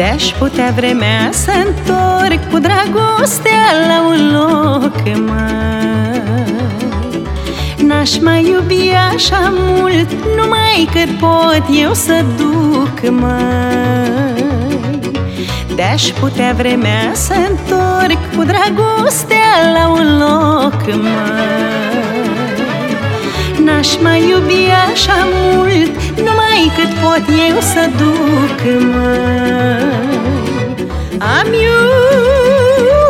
De-aș putea vremea să întorc cu dragostea la un loc, mai N-aș mai iubi așa mult, numai cât pot eu să duc, mai De-aș putea vremea să întorc cu dragostea la un loc, mai N-aș mai iubi așa mult, numai cât pot eu să duc, mai Am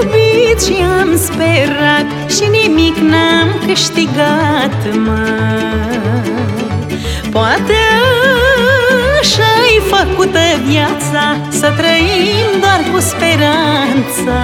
iubit și am sperat și nimic n-am câștigat, mai Poate așa-i făcută viața Să trăim doar cu speranța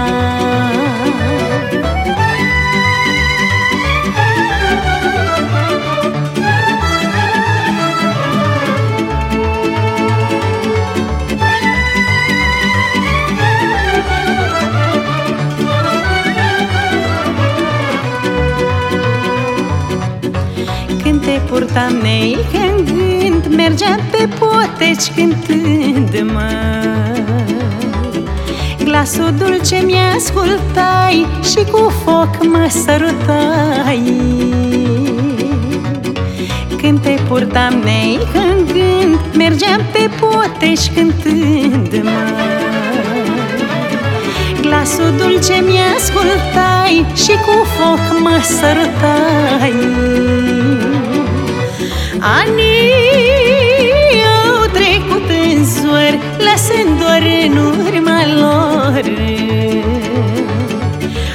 Când te purtam nei în gând Mergeam pe poteci cântând mă Glasul dulce mi-ascultai Și cu foc mă sărutai. Când te purtam nei în gând Mergeam pe poteci cântând mă Glasul dulce mi-ascultai Și cu foc mă sărutai Anii au trecut în zor Lăsând doar în urma lor.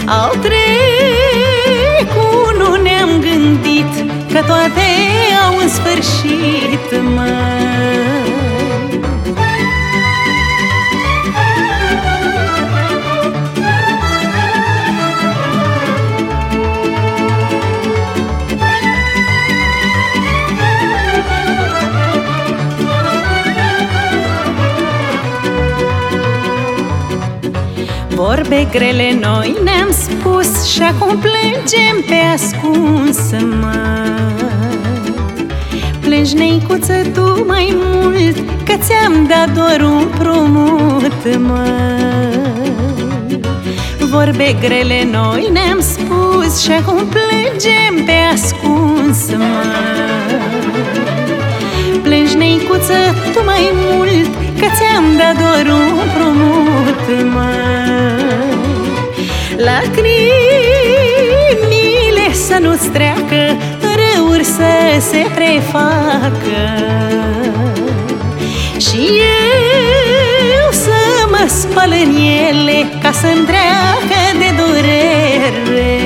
Au trecut, nu ne-am gândit Că toate au în sfârșit, mai Vorbe grele noi ne-am spus Și acum plângem pe ascuns, mă Plângi, neicuță, tu mai mult Că ți-am dat doar un promut, mă. Vorbe grele noi ne-am spus Și acum plângem pe ascuns, mă Plângi, neicuță, tu mai mult Că ți-am dat doar un promut, măi Lacrimile să nu-ți treacă Răuri să se prefacă. Și eu să mă spăl în ele Ca să-mi treacă de durere